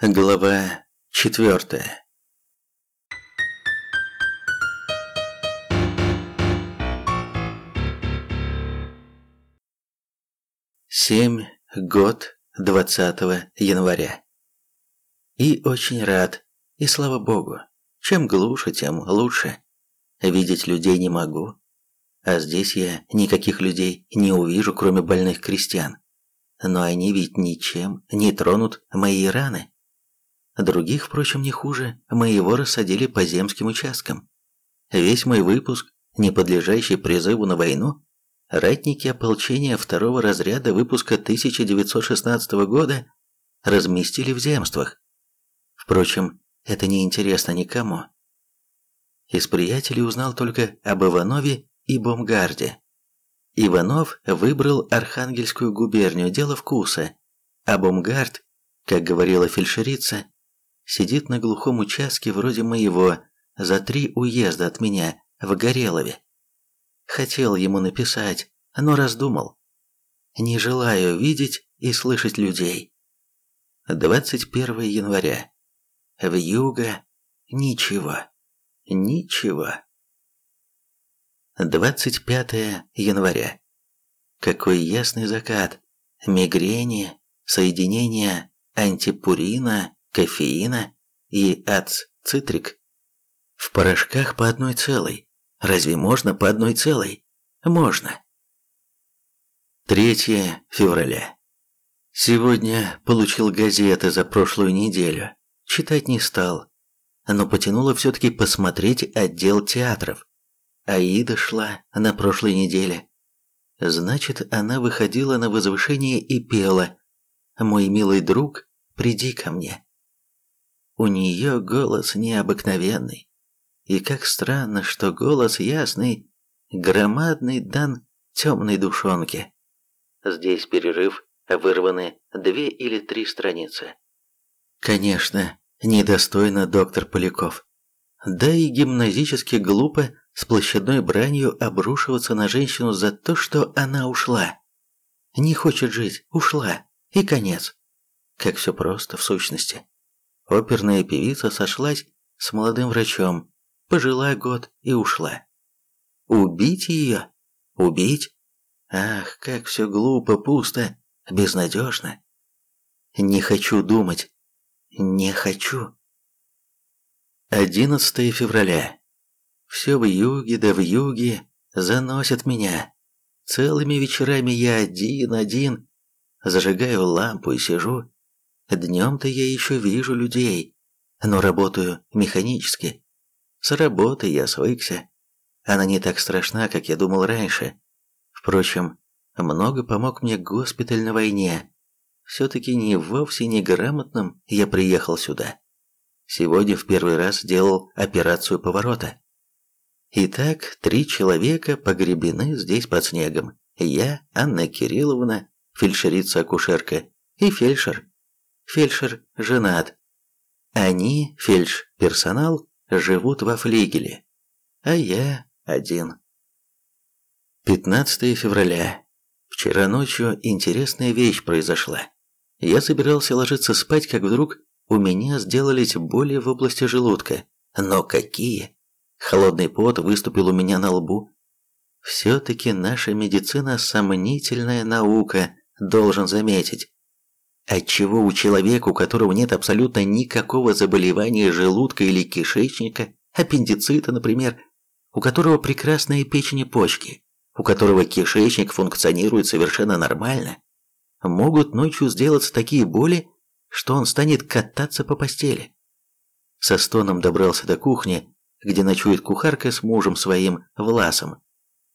Глава четвертая Семь, год, двадцатого января. И очень рад, и слава богу. Чем глуше, тем лучше. Видеть людей не могу. А здесь я никаких людей не увижу, кроме больных крестьян. Но они ведь ничем не тронут мои раны. Других, впрочем, не хуже, моего рассадили по земским участкам. Весь мой выпуск, не подлежащий призыву на войну, ратники ополчения второго разряда выпуска 1916 года разместили в земствах. Впрочем, это не интересно никому. Из приятелей узнал только об Иванове и Бомгарде. Иванов выбрал Архангельскую губернию, дело вкуса, а Бомгард, как говорила фельдшерица, сидит на глухом участке вроде моего, за три уезда от меня, в Горелове. Хотел ему написать, но раздумал. Не желаю видеть и слышать людей. 21 января. В юго ничего. Ничего. 25 января. Какой ясный закат. Мигрени, соединение антипурина кофеина и аццитрик в порошках по одной целой. Разве можно по одной целой? Можно. 3 февраля. Сегодня получил газеты за прошлую неделю. Читать не стал, но потянуло все-таки посмотреть отдел театров. Аида шла на прошлой неделе. Значит, она выходила на возвышение и пела «Мой милый друг, приди ко мне». У нее голос необыкновенный. И как странно, что голос ясный, громадный дан темной душонке. Здесь перерыв, вырваны две или три страницы. Конечно, недостойно доктор Поляков. Да и гимназически глупо с площадной бранью обрушиваться на женщину за то, что она ушла. Не хочет жить, ушла, и конец. Как все просто в сущности. Оперная певица сошлась с молодым врачом, пожила год и ушла. Убить ее? Убить? Ах, как все глупо, пусто, безнадежно. Не хочу думать. Не хочу. 11 февраля. Все в юге да в юге заносят меня. Целыми вечерами я один-один зажигаю лампу и сижу, Днем-то я еще вижу людей, но работаю механически. С работой я свыкся. Она не так страшна, как я думал раньше. Впрочем, много помог мне госпиталь на войне. Все-таки не вовсе неграмотным я приехал сюда. Сегодня в первый раз делал операцию поворота. Итак, три человека погребены здесь под снегом. Я, Анна Кирилловна, фельдшерица-акушерка и фельдшер. Фельдшер женат. Они, фельдш-персонал, живут во флигеле, а я один. 15 февраля. Вчера ночью интересная вещь произошла. Я собирался ложиться спать, как вдруг у меня сделались боли в области желудка. Но какие! Холодный пот выступил у меня на лбу. Все-таки наша медицина сомнительная наука, должен заметить. Отчего у человека, у которого нет абсолютно никакого заболевания желудка или кишечника, аппендицита, например, у которого прекрасные печень и почки, у которого кишечник функционирует совершенно нормально, могут ночью сделаться такие боли, что он станет кататься по постели. Со стоном добрался до кухни, где ночует кухарка с мужем своим, Власом.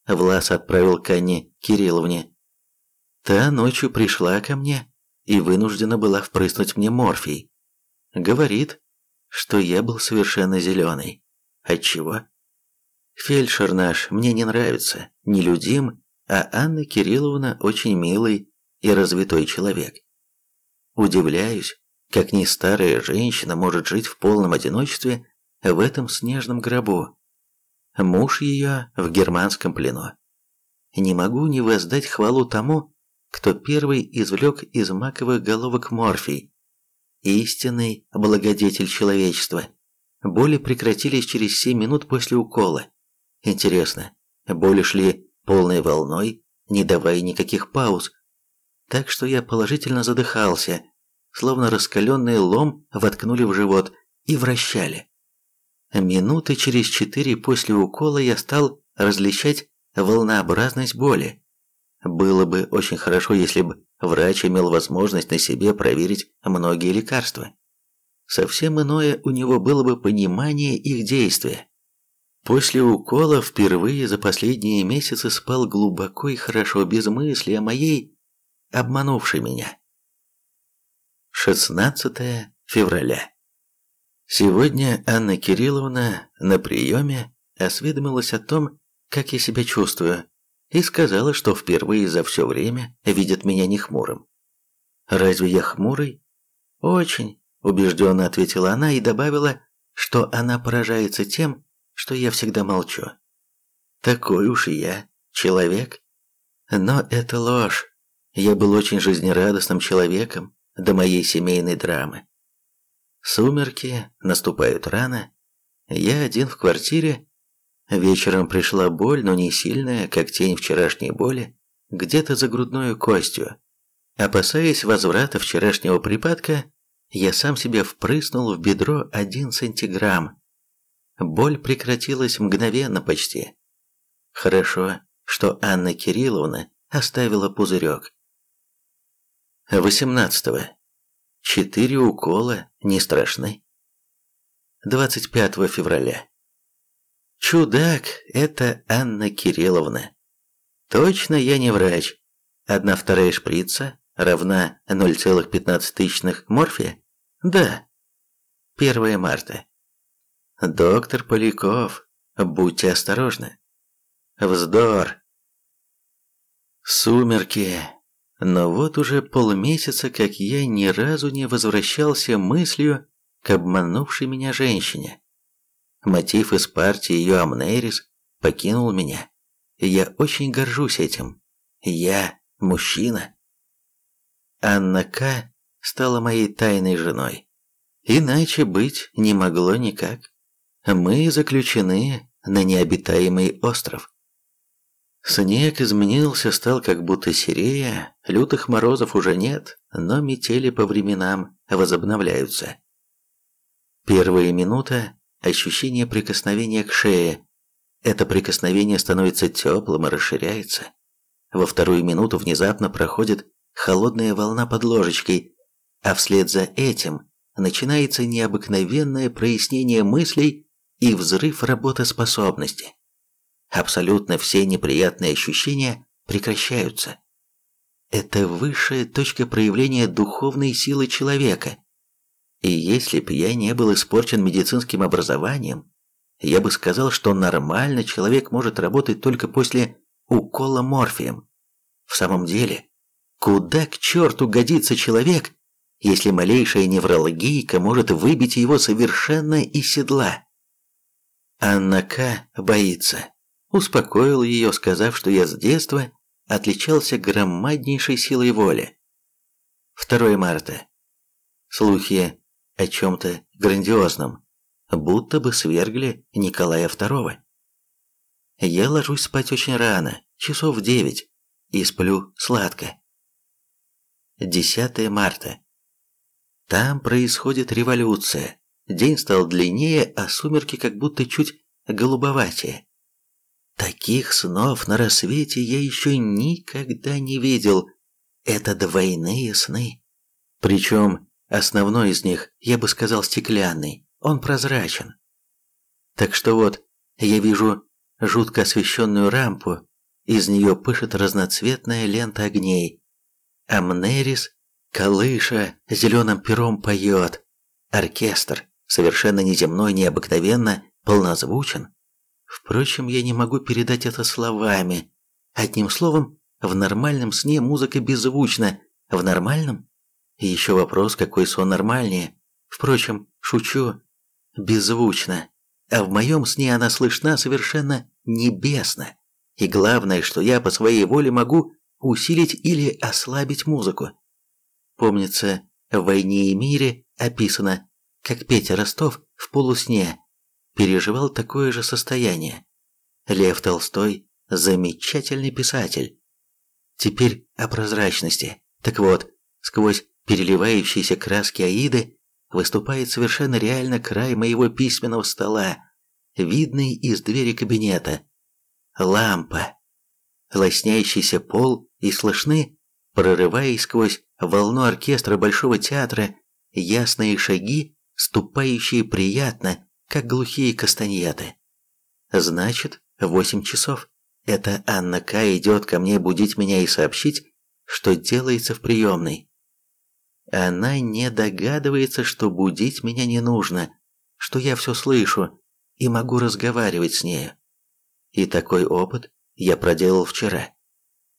Влас отправил к Анне Кирилловне. Та ночью пришла ко мне и вынуждена была впрыснуть мне морфий. Говорит, что я был совершенно зеленый. Отчего? Фельдшер наш мне не нравится, нелюдим, а Анна Кирилловна очень милый и развитой человек. Удивляюсь, как ни старая женщина может жить в полном одиночестве в этом снежном гробу. Муж ее в германском плену. Не могу не воздать хвалу тому, кто первый извлек из маковых головок морфий. истинный благодетель человечества. Боли прекратились через 7 минут после укола. Интересно, боли шли полной волной, не давая никаких пауз. Так что я положительно задыхался, словно раскаленный лом воткнули в живот и вращали. Минуты через четыре после укола я стал различать волнообразность боли. Было бы очень хорошо, если бы врач имел возможность на себе проверить многие лекарства. Совсем иное у него было бы понимание их действия. После укола впервые за последние месяцы спал глубоко и хорошо, без мысли о моей, обманувшей меня. 16 февраля. Сегодня Анна Кирилловна на приеме осведомилась о том, как я себя чувствую, и сказала, что впервые за все время видит меня не хмурым. «Разве я хмурый?» «Очень», – убежденно ответила она и добавила, что она поражается тем, что я всегда молчу. «Такой уж и я, человек». Но это ложь. Я был очень жизнерадостным человеком до моей семейной драмы. Сумерки наступают рано. Я один в квартире Вечером пришла боль, но не сильная, как тень вчерашней боли, где-то за грудной костью. Опасаясь возврата вчерашнего припадка, я сам себе впрыснул в бедро один сантиграмм. Боль прекратилась мгновенно почти. Хорошо, что Анна Кирилловна оставила пузырек. 18. -го. Четыре укола не страшны. 25 февраля. Чудак – это Анна Кирилловна. Точно я не врач. Одна вторая шприца равна 0,15 морфия? Да. 1 марта. Доктор Поляков, будьте осторожны. Вздор. Сумерки. Но вот уже полмесяца, как я ни разу не возвращался мыслью к обманувшей меня женщине. Мотив из партии ее Амнерис покинул меня. Я очень горжусь этим. Я мужчина. Анна К. стала моей тайной женой. Иначе быть не могло никак. Мы заключены на необитаемый остров. Снег изменился, стал как будто серее, лютых морозов уже нет, но метели по временам возобновляются. Первая минута ощущение прикосновения к шее. Это прикосновение становится теплым и расширяется. Во вторую минуту внезапно проходит холодная волна под ложечкой, а вслед за этим начинается необыкновенное прояснение мыслей и взрыв работоспособности. Абсолютно все неприятные ощущения прекращаются. Это высшая точка проявления духовной силы человека – и если б я не был испорчен медицинским образованием, я бы сказал, что нормально человек может работать только после укола морфием. В самом деле, куда к черту годится человек, если малейшая неврологийка может выбить его совершенно из седла? Анна К. боится. Успокоил ее, сказав, что я с детства отличался громаднейшей силой воли. 2 марта. Слухи о чем-то грандиозном, будто бы свергли Николая II. Я ложусь спать очень рано, часов в девять, и сплю сладко. 10 марта. Там происходит революция. День стал длиннее, а сумерки как будто чуть голубоватее. Таких снов на рассвете я еще никогда не видел. Это двойные сны. Причем Основной из них, я бы сказал, стеклянный, он прозрачен. Так что вот, я вижу жутко освещенную рампу, из нее пышет разноцветная лента огней. Амнерис, колыша, зеленым пером поет. Оркестр, совершенно неземной, необыкновенно, полнозвучен. Впрочем, я не могу передать это словами. Одним словом, в нормальном сне музыка беззвучна, в нормальном и еще вопрос, какой сон нормальнее. Впрочем, шучу. Беззвучно. А в моем сне она слышна совершенно небесно. И главное, что я по своей воле могу усилить или ослабить музыку. Помнится, в «Войне и мире» описано, как Петя Ростов в полусне переживал такое же состояние. Лев Толстой – замечательный писатель. Теперь о прозрачности. Так вот, сквозь переливающиеся краски Аиды выступает совершенно реально край моего письменного стола, видный из двери кабинета. Лампа. Лоснящийся пол и слышны, прорываясь сквозь волну оркестра Большого театра, ясные шаги, ступающие приятно, как глухие кастаньеты. Значит, восемь часов. Это Анна К. идет ко мне будить меня и сообщить, что делается в приемной. Она не догадывается, что будить меня не нужно, что я все слышу и могу разговаривать с нею. И такой опыт я проделал вчера.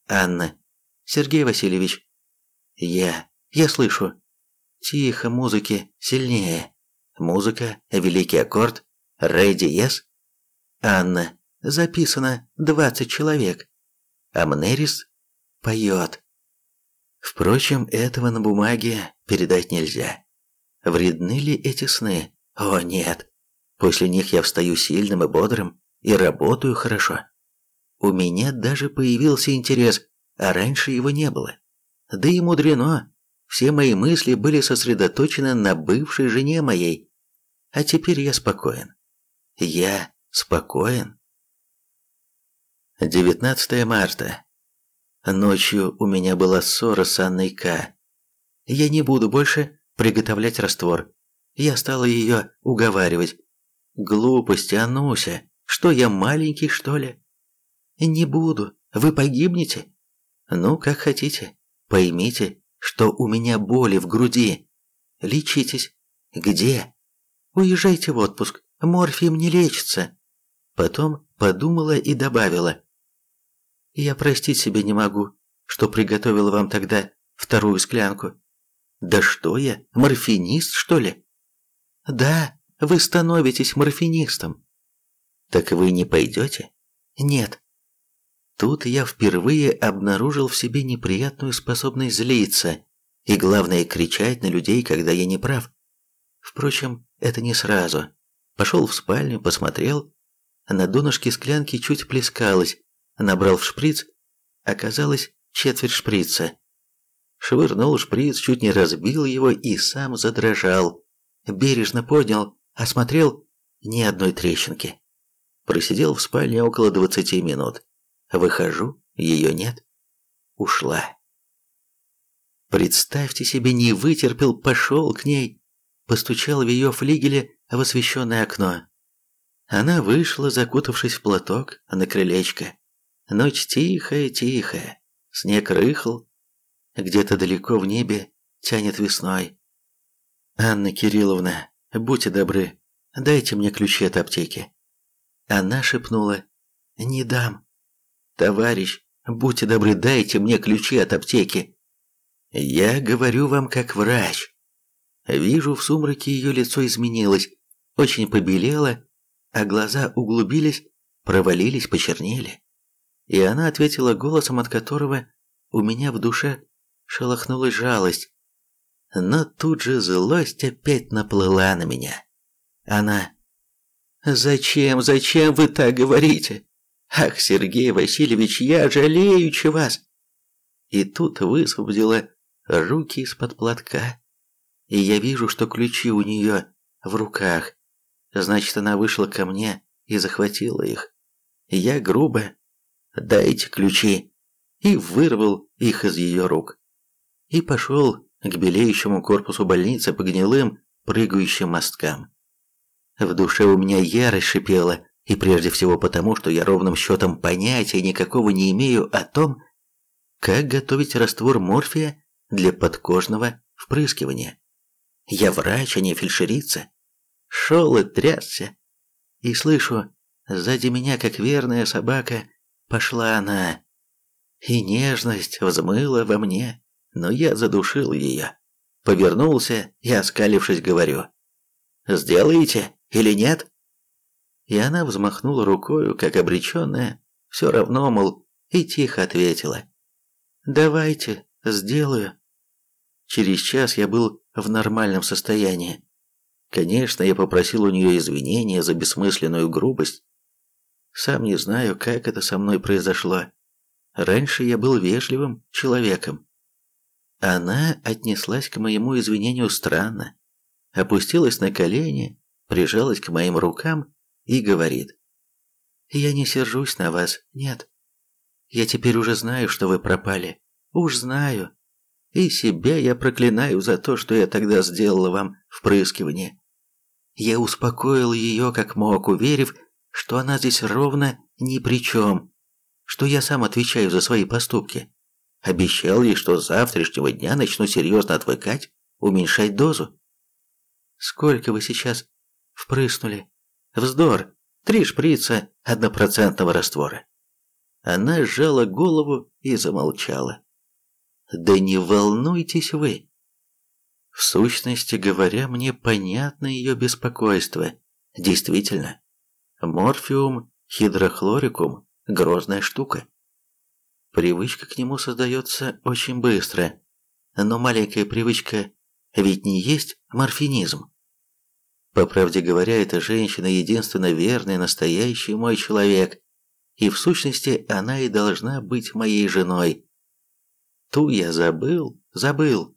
Анна. Сергей Васильевич. Я. Я слышу. Тихо, музыки, сильнее. Музыка, великий аккорд, ре диез. Анна. Записано 20 человек. Амнерис поет. Впрочем, этого на бумаге передать нельзя. Вредны ли эти сны? О, нет. После них я встаю сильным и бодрым и работаю хорошо. У меня даже появился интерес, а раньше его не было. Да и мудрено. Все мои мысли были сосредоточены на бывшей жене моей. А теперь я спокоен. Я спокоен. 19 марта. Ночью у меня была ссора с Анной К. Я не буду больше приготовлять раствор. Я стала ее уговаривать. Глупости, Ануся. Что я маленький, что ли? Не буду. Вы погибнете. Ну, как хотите. Поймите, что у меня боли в груди. Лечитесь. Где? Уезжайте в отпуск. Морфием не лечится. Потом подумала и добавила. Я простить себе не могу, что приготовила вам тогда вторую склянку. Да что я, морфинист, что ли? Да, вы становитесь морфинистом. Так вы не пойдете? Нет. Тут я впервые обнаружил в себе неприятную способность злиться и, главное, кричать на людей, когда я не прав. Впрочем, это не сразу. Пошел в спальню, посмотрел. На донышке склянки чуть плескалось, набрал в шприц, оказалось четверть шприца. Швырнул шприц, чуть не разбил его и сам задрожал. Бережно поднял, осмотрел ни одной трещинки. Просидел в спальне около двадцати минут. Выхожу, ее нет. Ушла. Представьте себе, не вытерпел, пошел к ней, постучал в ее флигеле в освещенное окно. Она вышла, закутавшись в платок, на крылечко. Ночь тихая-тихая, снег рыхл, где-то далеко в небе тянет весной. «Анна Кирилловна, будьте добры, дайте мне ключи от аптеки». Она шепнула, «Не дам». «Товарищ, будьте добры, дайте мне ключи от аптеки». «Я говорю вам как врач». Вижу, в сумраке ее лицо изменилось, очень побелело, а глаза углубились, провалились, почернели. И она ответила голосом, от которого у меня в душе шелохнулась жалость. Но тут же злость опять наплыла на меня. Она... «Зачем, зачем вы так говорите? Ах, Сергей Васильевич, я жалеючи вас!» И тут высвободила руки из-под платка. И я вижу, что ключи у нее в руках. Значит, она вышла ко мне и захватила их. Я грубо дайте ключи!» и вырвал их из ее рук. И пошел к белеющему корпусу больницы по гнилым, прыгающим мосткам. В душе у меня ярость шипела, и прежде всего потому, что я ровным счетом понятия никакого не имею о том, как готовить раствор морфия для подкожного впрыскивания. Я врач, а не фельдшерица. Шел и трясся. И слышу, сзади меня, как верная собака, Пошла она. И нежность взмыла во мне, но я задушил ее. Повернулся и, оскалившись, говорю. «Сделаете или нет?» И она взмахнула рукою, как обреченная, все равно, мол, и тихо ответила. «Давайте, сделаю». через час я был в нормальном состоянии. Конечно, я попросил у нее извинения за бессмысленную грубость. Сам не знаю, как это со мной произошло. Раньше я был вежливым человеком. Она отнеслась к моему извинению странно. Опустилась на колени, прижалась к моим рукам и говорит. «Я не сержусь на вас, нет. Я теперь уже знаю, что вы пропали. Уж знаю. И себя я проклинаю за то, что я тогда сделала вам впрыскивание. Я успокоил ее как мог, уверив, что она здесь ровно ни при чем, что я сам отвечаю за свои поступки. Обещал ей, что с завтрашнего дня начну серьезно отвыкать, уменьшать дозу. Сколько вы сейчас впрыснули? Вздор. Три шприца однопроцентного раствора. Она сжала голову и замолчала. Да не волнуйтесь вы. В сущности говоря, мне понятно ее беспокойство. Действительно, морфиум хидрохлорикум – грозная штука. Привычка к нему создается очень быстро, но маленькая привычка ведь не есть морфинизм. По правде говоря, эта женщина единственно верный, настоящий мой человек, и в сущности она и должна быть моей женой. Ту я забыл, забыл.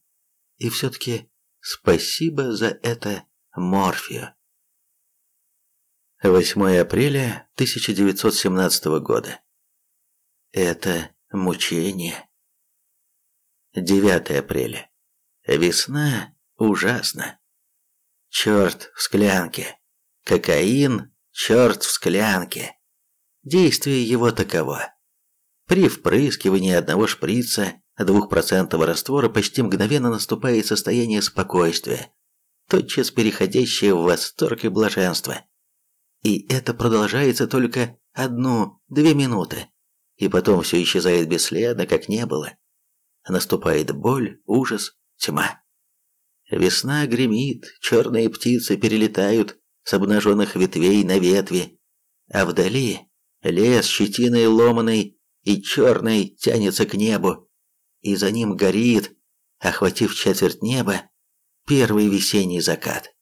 И все-таки спасибо за это морфию. 8 апреля 1917 года. Это мучение. 9 апреля. Весна ужасна. Черт в склянке. Кокаин, черт в склянке. Действие его таково. При впрыскивании одного шприца двухпроцентного раствора почти мгновенно наступает состояние спокойствия, тотчас переходящее в восторг и блаженство. И это продолжается только одну-две минуты, и потом все исчезает бесследно, как не было. Наступает боль, ужас, тьма. Весна гремит, черные птицы перелетают с обнаженных ветвей на ветви, а вдали лес щетиной ломаной и черный тянется к небу, и за ним горит, охватив четверть неба, первый весенний закат.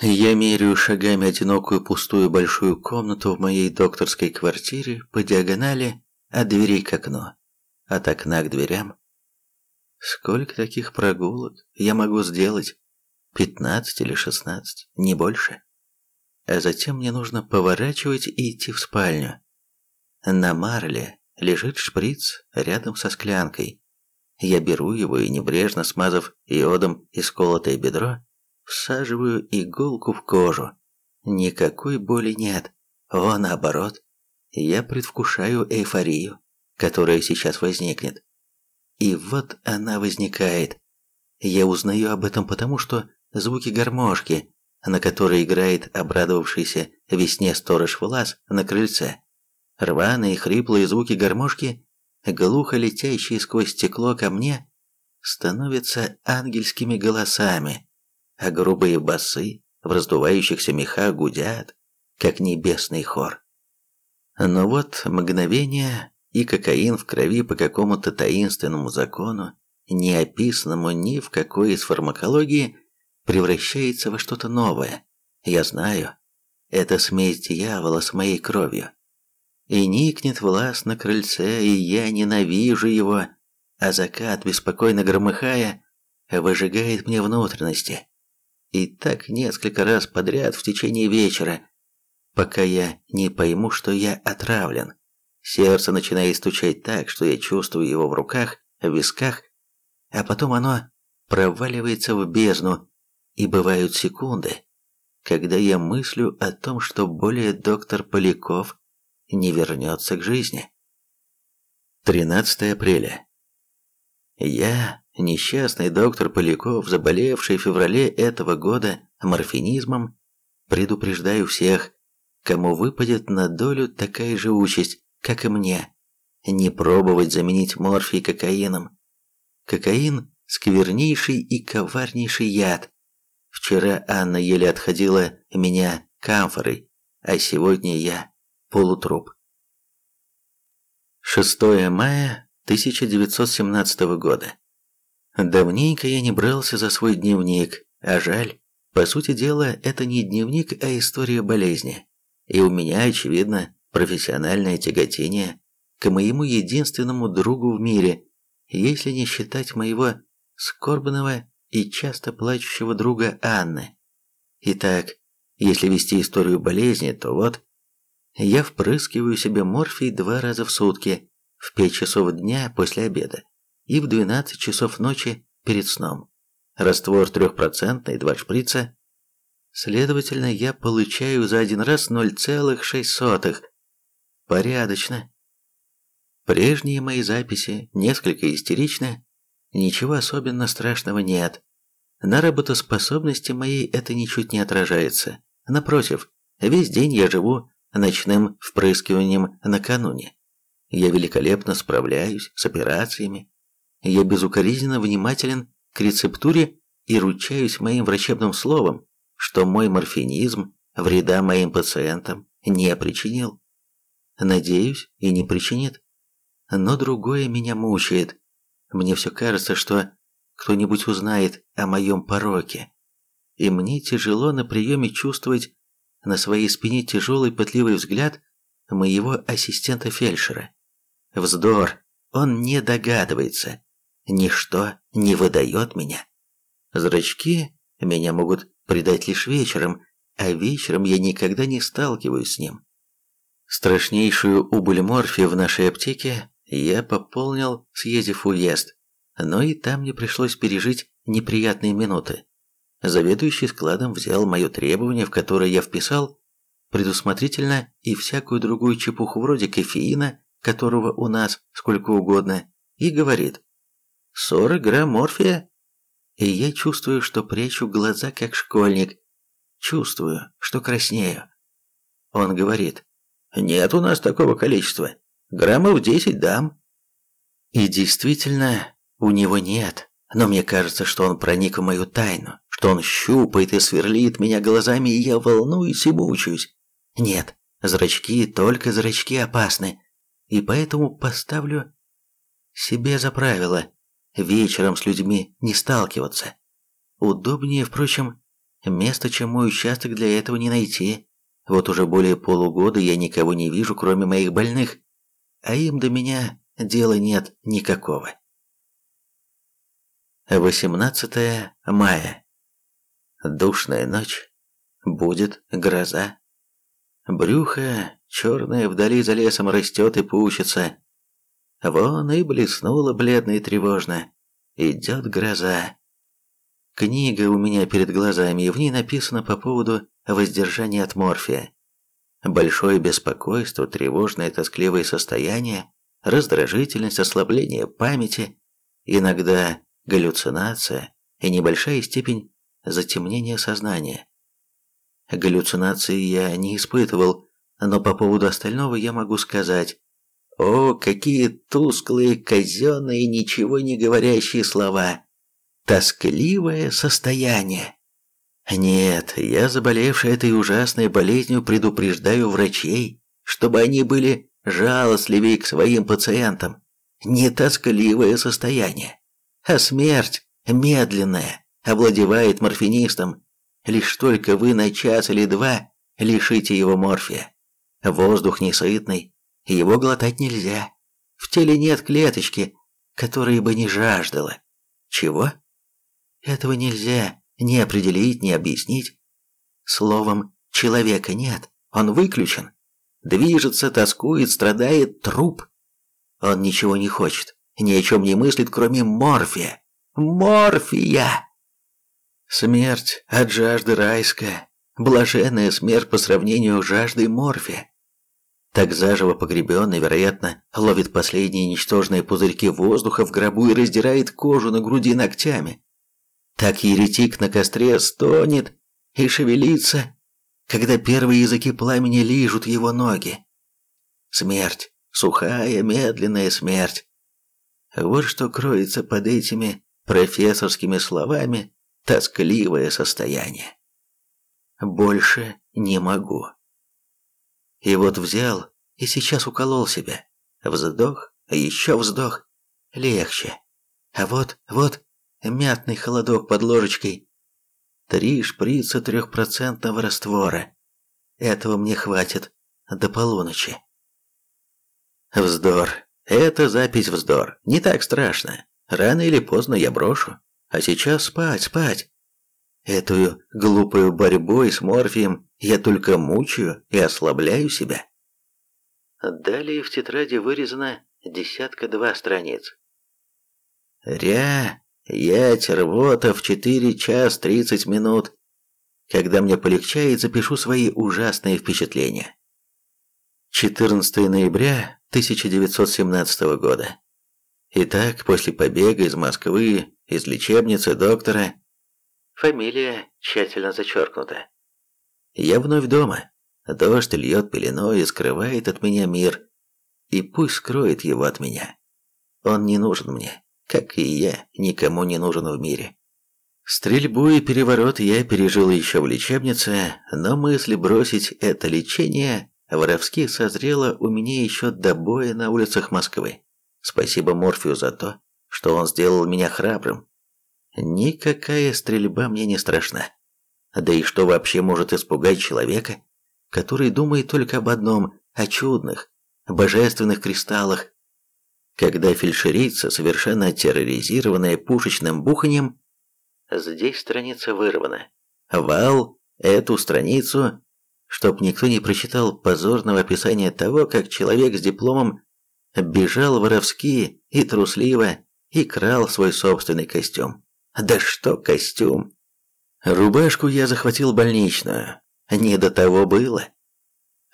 Я меряю шагами одинокую пустую большую комнату в моей докторской квартире по диагонали от дверей к окну, от окна к дверям. Сколько таких прогулок я могу сделать? Пятнадцать или шестнадцать, не больше. А затем мне нужно поворачивать и идти в спальню. На марле лежит шприц рядом со склянкой. Я беру его и, небрежно смазав иодом исколотое бедро, всаживаю иголку в кожу. Никакой боли нет. О, наоборот. Я предвкушаю эйфорию, которая сейчас возникнет. И вот она возникает. Я узнаю об этом потому, что звуки гармошки, на которой играет обрадовавшийся весне сторож Влас на крыльце, Рваные хриплые звуки гармошки, глухо летящие сквозь стекло ко мне, становятся ангельскими голосами, а грубые басы в раздувающихся мехах гудят, как небесный хор. Но вот мгновение, и кокаин в крови по какому-то таинственному закону, не описанному ни в какой из фармакологии, превращается во что-то новое. Я знаю, это смесь дьявола с моей кровью. И никнет власт на крыльце, и я ненавижу его, а закат, беспокойно громыхая, выжигает мне внутренности. И так несколько раз подряд в течение вечера, пока я не пойму, что я отравлен. Сердце начинает стучать так, что я чувствую его в руках, в висках, а потом оно проваливается в бездну, и бывают секунды, когда я мыслю о том, что более доктор Поляков не вернется к жизни. 13 апреля. Я, несчастный доктор Поляков, заболевший в феврале этого года морфинизмом, предупреждаю всех, кому выпадет на долю такая же участь, как и мне, не пробовать заменить морфий кокаином. Кокаин – сквернейший и коварнейший яд. Вчера Анна еле отходила меня камфорой, а сегодня я полутруп. 6 мая 1917 года. Давненько я не брался за свой дневник, а жаль. По сути дела, это не дневник, а история болезни. И у меня, очевидно, профессиональное тяготение к моему единственному другу в мире, если не считать моего скорбного и часто плачущего друга Анны. Итак, если вести историю болезни, то вот, я впрыскиваю себе морфий два раза в сутки, в 5 часов дня после обеда и в 12 часов ночи перед сном. Раствор трехпроцентный, два шприца. Следовательно, я получаю за один раз 0,6. Порядочно. Прежние мои записи несколько истеричны, ничего особенно страшного нет. На работоспособности моей это ничуть не отражается. Напротив, весь день я живу ночным впрыскиванием накануне. Я великолепно справляюсь с операциями, я безукоризненно внимателен к рецептуре и ручаюсь моим врачебным словом, что мой морфинизм вреда моим пациентам не причинил. Надеюсь, и не причинит. Но другое меня мучает. Мне все кажется, что кто-нибудь узнает о моем пороке. И мне тяжело на приеме чувствовать на своей спине тяжелый пытливый взгляд моего ассистента-фельдшера. Вздор, он не догадывается, Ничто не выдает меня. Зрачки меня могут предать лишь вечером, а вечером я никогда не сталкиваюсь с ним. Страшнейшую убыль морфия в нашей аптеке я пополнил, съездив в уезд, но и там мне пришлось пережить неприятные минуты. Заведующий складом взял мое требование, в которое я вписал предусмотрительно и всякую другую чепуху вроде кофеина, которого у нас сколько угодно, и говорит, Сорок грамм морфия? И я чувствую, что прячу глаза, как школьник. Чувствую, что краснею. Он говорит, нет у нас такого количества. Граммов десять дам. И действительно, у него нет. Но мне кажется, что он проник в мою тайну, что он щупает и сверлит меня глазами, и я волнуюсь и мучаюсь. Нет, зрачки, только зрачки опасны. И поэтому поставлю себе за правило вечером с людьми не сталкиваться. Удобнее, впрочем, место, чем мой участок, для этого не найти. Вот уже более полугода я никого не вижу, кроме моих больных, а им до меня дела нет никакого. 18 мая. Душная ночь. Будет гроза. Брюхо черное вдали за лесом растет и пучится. Вон и блеснула бледно и тревожно. Идет гроза. Книга у меня перед глазами, и в ней написано по поводу воздержания от морфия. Большое беспокойство, тревожное тоскливое состояние, раздражительность, ослабление памяти, иногда галлюцинация и небольшая степень затемнения сознания. Галлюцинации я не испытывал, но по поводу остального я могу сказать, о, какие тусклые, казенные, ничего не говорящие слова! Тоскливое состояние! Нет, я, заболевший этой ужасной болезнью, предупреждаю врачей, чтобы они были жалостливее к своим пациентам. Не тоскливое состояние, а смерть, медленная, овладевает морфинистом. Лишь только вы на час или два лишите его морфия. Воздух несытный, его глотать нельзя. В теле нет клеточки, которая бы не жаждала. Чего? Этого нельзя ни определить, ни объяснить. Словом, человека нет, он выключен. Движется, тоскует, страдает труп. Он ничего не хочет, ни о чем не мыслит, кроме морфия. Морфия! Смерть от жажды райская, блаженная смерть по сравнению с жаждой морфия. Так заживо погребенный, вероятно, ловит последние ничтожные пузырьки воздуха в гробу и раздирает кожу на груди ногтями. Так еретик на костре стонет и шевелится, когда первые языки пламени лижут его ноги. Смерть, сухая, медленная смерть. Вот что кроется под этими профессорскими словами тоскливое состояние. Больше не могу. И вот взял и сейчас уколол себя. Вздох, еще вздох. Легче. А вот, вот, мятный холодок под ложечкой. Три шприца трехпроцентного раствора. Этого мне хватит до полуночи. Вздор. Это запись вздор. Не так страшно. Рано или поздно я брошу. А сейчас спать, спать. Эту глупую борьбой с морфием я только мучаю и ослабляю себя. Далее в тетради вырезано десятка-два страниц. Ря, ять, рвота в 4 час 30 минут. Когда мне полегчает, запишу свои ужасные впечатления. 14 ноября 1917 года. Итак, после побега из Москвы, из лечебницы доктора, фамилия тщательно зачеркнута. Я вновь дома. Дождь льет пеленой и скрывает от меня мир. И пусть скроет его от меня. Он не нужен мне, как и я никому не нужен в мире. Стрельбу и переворот я пережил еще в лечебнице, но мысль бросить это лечение воровски созрела у меня еще до боя на улицах Москвы. Спасибо Морфию за то, что он сделал меня храбрым. Никакая стрельба мне не страшна. Да и что вообще может испугать человека, который думает только об одном, о чудных, божественных кристаллах. Когда фельдшерица, совершенно терроризированная пушечным буханием, здесь страница вырвана. Вал эту страницу, чтоб никто не прочитал позорного описания того, как человек с дипломом бежал воровски и трусливо и крал свой собственный костюм. Да что костюм? Рубашку я захватил больничную, не до того было.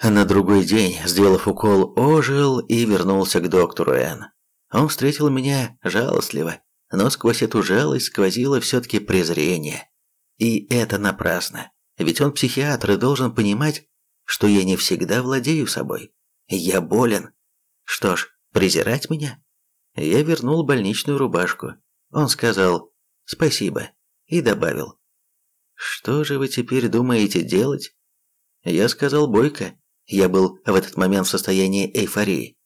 На другой день, сделав укол, ожил и вернулся к доктору Н. Он встретил меня жалостливо, но сквозь эту жалость сквозило все-таки презрение. И это напрасно, ведь он психиатр и должен понимать, что я не всегда владею собой. Я болен. Что ж, презирать меня? Я вернул больничную рубашку. Он сказал «спасибо» и добавил «Что же вы теперь думаете делать?» Я сказал бойко. Я был в этот момент в состоянии эйфории.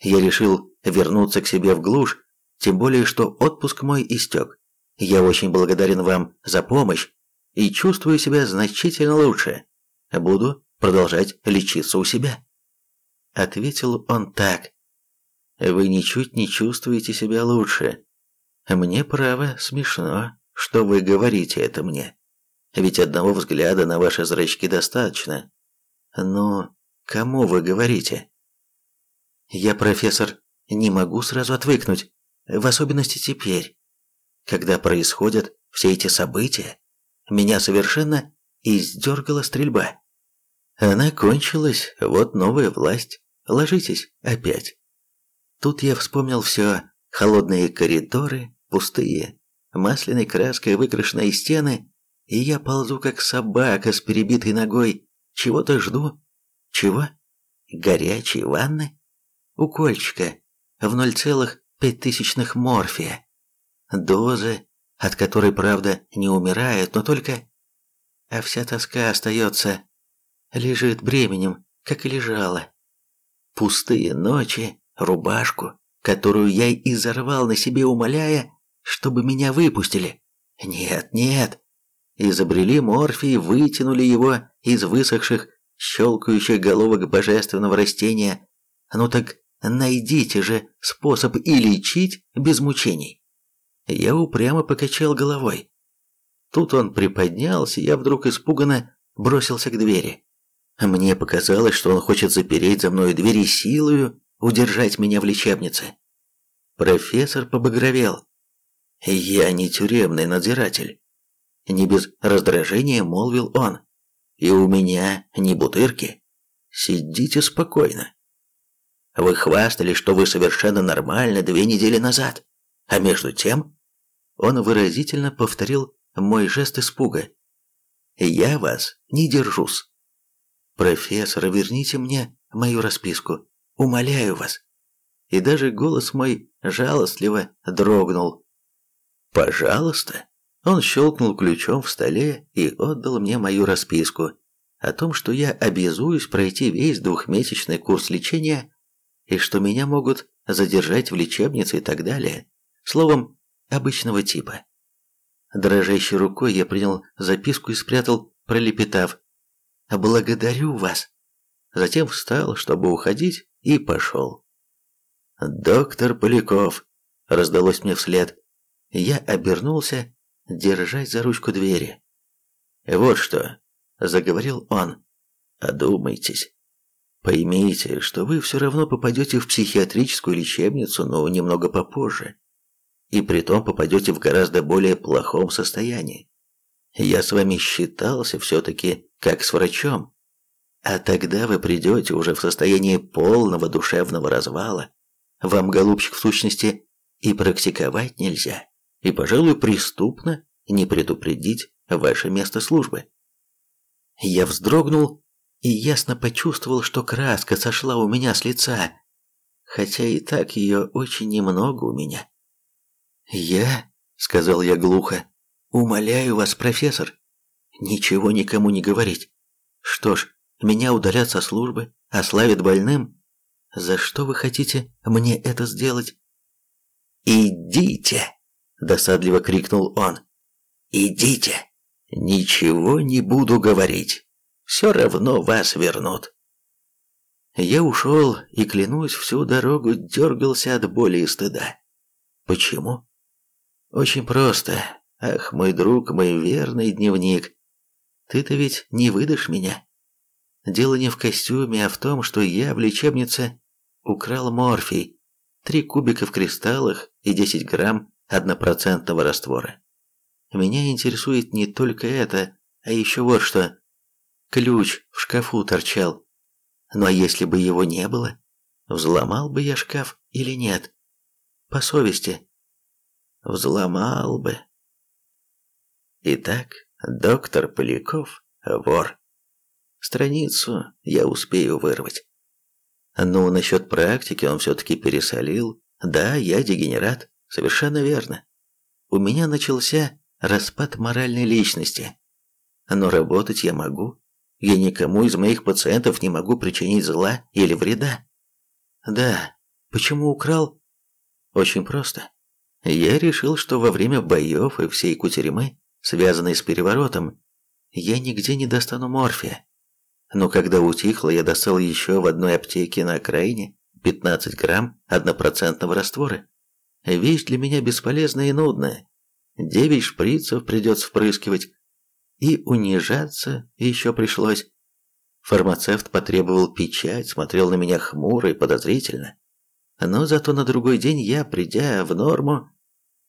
Я решил вернуться к себе в глушь, тем более что отпуск мой истек. Я очень благодарен вам за помощь и чувствую себя значительно лучше. Буду продолжать лечиться у себя. Ответил он так. Вы ничуть не чувствуете себя лучше. Мне право смешно, что вы говорите это мне. Ведь одного взгляда на ваши зрачки достаточно. Но кому вы говорите? Я, профессор, не могу сразу отвыкнуть, в особенности теперь, когда происходят все эти события. Меня совершенно издергала стрельба. Она кончилась, вот новая власть. Ложитесь опять. Тут я вспомнил все. Холодные коридоры, пустые, масляной краской выкрашенные стены, и я ползу как собака с перебитой ногой. Чего-то жду. Чего? Горячей ванны? Укольчика в 0,5 морфия. Дозы, от которой, правда, не умирает, но только... А вся тоска остается, лежит бременем, как и лежала. Пустые ночи, рубашку, которую я изорвал на себе, умоляя, чтобы меня выпустили. Нет, нет, изобрели морфий, вытянули его из высохших, щелкающих головок божественного растения. Ну так найдите же способ и лечить без мучений. Я упрямо покачал головой. Тут он приподнялся, я вдруг испуганно бросился к двери. Мне показалось, что он хочет запереть за мной дверь и силою удержать меня в лечебнице. Профессор побагровел. Я не тюремный надзиратель не без раздражения молвил он. «И у меня не бутырки. Сидите спокойно. Вы хвастали, что вы совершенно нормально две недели назад. А между тем...» Он выразительно повторил мой жест испуга. «Я вас не держусь. Профессор, верните мне мою расписку. Умоляю вас». И даже голос мой жалостливо дрогнул. «Пожалуйста». Он щелкнул ключом в столе и отдал мне мою расписку о том, что я обязуюсь пройти весь двухмесячный курс лечения и что меня могут задержать в лечебнице и так далее. Словом, обычного типа. Дрожащей рукой я принял записку и спрятал, пролепетав «Благодарю вас». Затем встал, чтобы уходить, и пошел. «Доктор Поляков!» – раздалось мне вслед. Я обернулся, держась за ручку двери. «Вот что», – заговорил он, – «одумайтесь. Поймите, что вы все равно попадете в психиатрическую лечебницу, но немного попозже. И притом попадете в гораздо более плохом состоянии. Я с вами считался все-таки как с врачом. А тогда вы придете уже в состоянии полного душевного развала. Вам, голубчик, в сущности, и практиковать нельзя. И, пожалуй, преступно не предупредить ваше место службы. Я вздрогнул и ясно почувствовал, что краска сошла у меня с лица, хотя и так ее очень немного у меня. «Я», — сказал я глухо, — «умоляю вас, профессор, ничего никому не говорить. Что ж, меня удалят со службы, ославят больным. За что вы хотите мне это сделать?» «Идите!» – досадливо крикнул он. «Идите! Ничего не буду говорить!» все равно вас вернут. Я ушел и, клянусь, всю дорогу дергался от боли и стыда. Почему? Очень просто. Ах, мой друг, мой верный дневник. Ты-то ведь не выдашь меня. Дело не в костюме, а в том, что я в лечебнице украл морфий, три кубика в кристаллах и 10 грамм однопроцентного раствора. Меня интересует не только это, а еще вот что. Ключ в шкафу торчал. Но если бы его не было, взломал бы я шкаф или нет? По совести. Взломал бы. Итак, доктор Поляков – вор. Страницу я успею вырвать. Ну, насчет практики он все-таки пересолил. Да, я дегенерат, совершенно верно. У меня начался распад моральной личности. Но работать я могу, я никому из моих пациентов не могу причинить зла или вреда. Да, почему украл? Очень просто. Я решил, что во время боев и всей кутерьмы, связанной с переворотом, я нигде не достану морфия. Но когда утихло, я достал еще в одной аптеке на окраине 15 грамм однопроцентного раствора. Вещь для меня бесполезная и нудная. Девять шприцев придется впрыскивать, и унижаться еще пришлось. Фармацевт потребовал печать, смотрел на меня хмуро и подозрительно. Но зато на другой день я, придя в норму,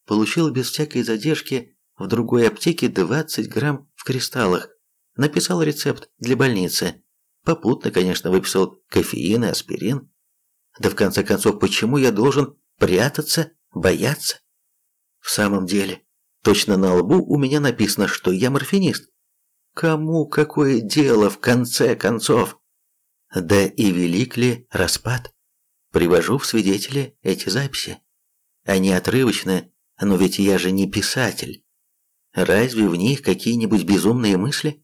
получил без всякой задержки в другой аптеке 20 грамм в кристаллах, написал рецепт для больницы. Попутно, конечно, выписал кофеин и аспирин. Да в конце концов, почему я должен прятаться, бояться? В самом деле, Точно на лбу у меня написано, что я морфинист. Кому какое дело в конце концов? Да и велик ли распад? Привожу в свидетели эти записи. Они отрывочны, но ведь я же не писатель. Разве в них какие-нибудь безумные мысли?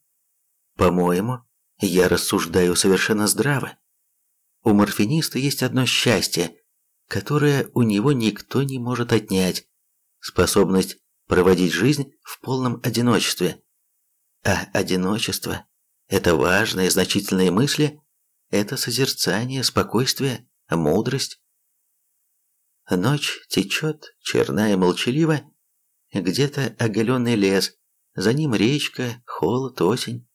По-моему, я рассуждаю совершенно здраво. У морфиниста есть одно счастье, которое у него никто не может отнять. Способность проводить жизнь в полном одиночестве. А одиночество – это важные, значительные мысли, это созерцание, спокойствие, мудрость. Ночь течет, черная и молчалива, где-то оголенный лес, за ним речка, холод, осень.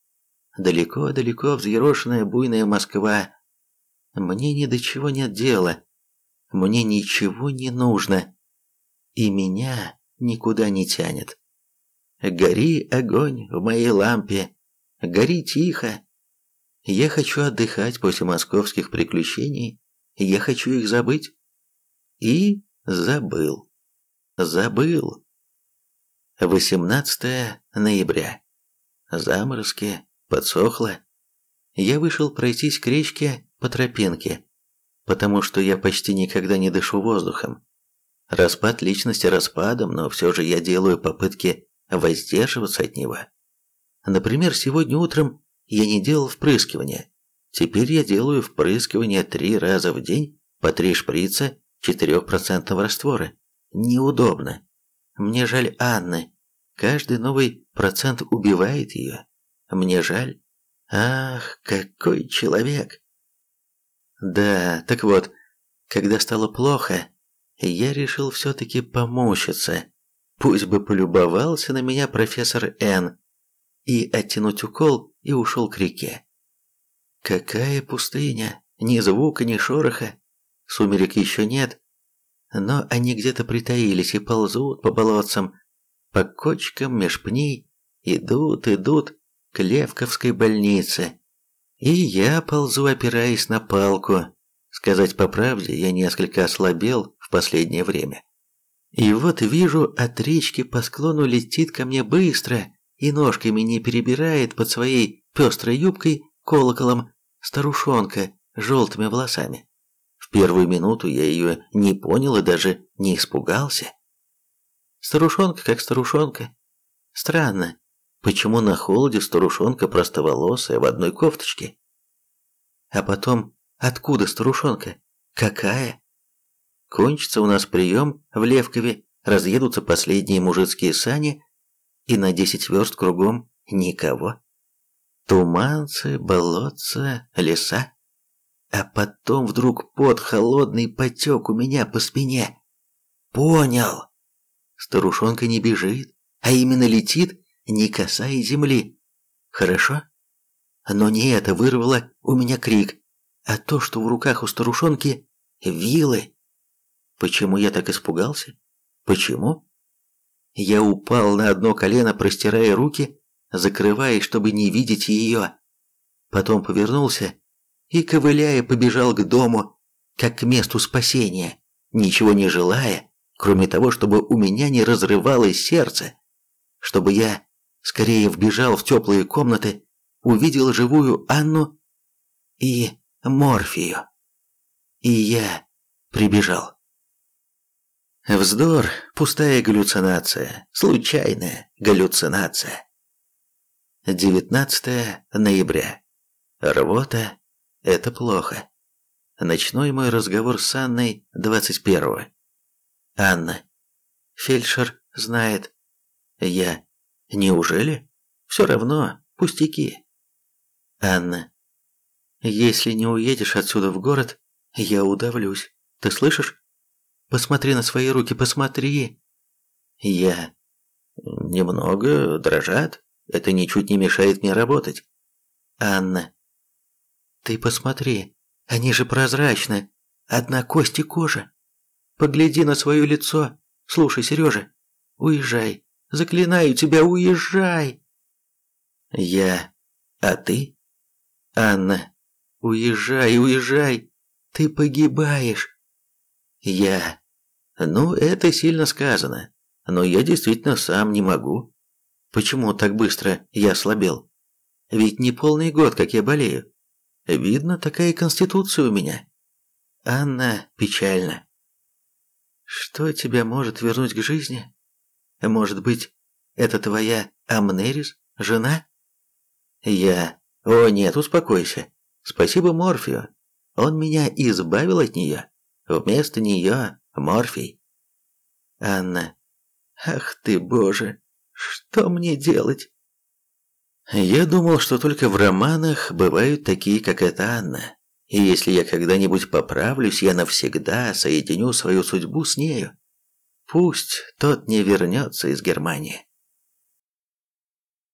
Далеко-далеко взъерошенная буйная Москва. Мне ни до чего нет дела, мне ничего не нужно. И меня никуда не тянет. Гори огонь в моей лампе, гори тихо. Я хочу отдыхать после московских приключений, я хочу их забыть. И забыл. Забыл. 18 ноября. Заморозки, подсохло. Я вышел пройтись к речке по тропинке, потому что я почти никогда не дышу воздухом. Распад личности распадом, но все же я делаю попытки воздерживаться от него. Например, сегодня утром я не делал впрыскивания. Теперь я делаю впрыскивание три раза в день по три шприца 4% раствора. Неудобно. Мне жаль Анны. Каждый новый процент убивает ее. Мне жаль. Ах, какой человек. Да, так вот, когда стало плохо, я решил все-таки помучиться. Пусть бы полюбовался на меня профессор Н. И оттянуть укол, и ушел к реке. Какая пустыня! Ни звука, ни шороха. Сумерек еще нет, но они где-то притаились и ползут по болотцам, по кочкам меж пней, идут, идут к Левковской больнице. И я ползу, опираясь на палку. Сказать по правде, я несколько ослабел в последнее время. И вот вижу, от речки по склону летит ко мне быстро и ножками не перебирает под своей пестрой юбкой колоколом старушонка с желтыми волосами. В первую минуту я ее не понял и даже не испугался. Старушонка как старушонка. Странно, почему на холоде старушонка простоволосая в одной кофточке? А потом, откуда старушонка? Какая? Кончится у нас прием в Левкове, разъедутся последние мужицкие сани, и на десять верст кругом никого. Туманцы, болотца, леса. А потом вдруг под холодный потек у меня по спине. Понял. Старушонка не бежит, а именно летит, не касаясь земли. Хорошо? Но не это вырвало у меня крик, а то, что в руках у старушонки вилы. Почему я так испугался? Почему? Я упал на одно колено, простирая руки, закрываясь, чтобы не видеть ее. Потом повернулся и, ковыляя, побежал к дому, как к месту спасения, ничего не желая, кроме того, чтобы у меня не разрывалось сердце, чтобы я скорее вбежал в теплые комнаты, увидел живую Анну и Морфию. И я прибежал. Вздор, пустая галлюцинация, случайная галлюцинация. 19 ноября. Рвота – это плохо. Ночной мой разговор с Анной 21-го. Анна. Фельдшер знает. Я. Неужели? Все равно, пустяки. Анна. Если не уедешь отсюда в город, я удавлюсь. Ты слышишь? Посмотри на свои руки, посмотри. Я. Немного дрожат. Это ничуть не мешает мне работать. Анна. Ты посмотри, они же прозрачны. Одна кость и кожа. Погляди на свое лицо. Слушай, Сережа, уезжай. Заклинаю тебя, уезжай. Я. А ты? Анна. Уезжай, уезжай. Ты погибаешь. Я. Ну, это сильно сказано. Но я действительно сам не могу. Почему так быстро я ослабел? Ведь не полный год, как я болею. Видно, такая конституция у меня. Анна печально. Что тебя может вернуть к жизни? Может быть, это твоя Амнерис, жена? Я... О нет, успокойся. Спасибо Морфию. Он меня избавил от нее. Вместо нее Морфий. Анна. Ах ты, боже. Что мне делать? Я думал, что только в романах бывают такие, как эта Анна. И если я когда-нибудь поправлюсь, я навсегда соединю свою судьбу с нею. Пусть тот не вернется из Германии.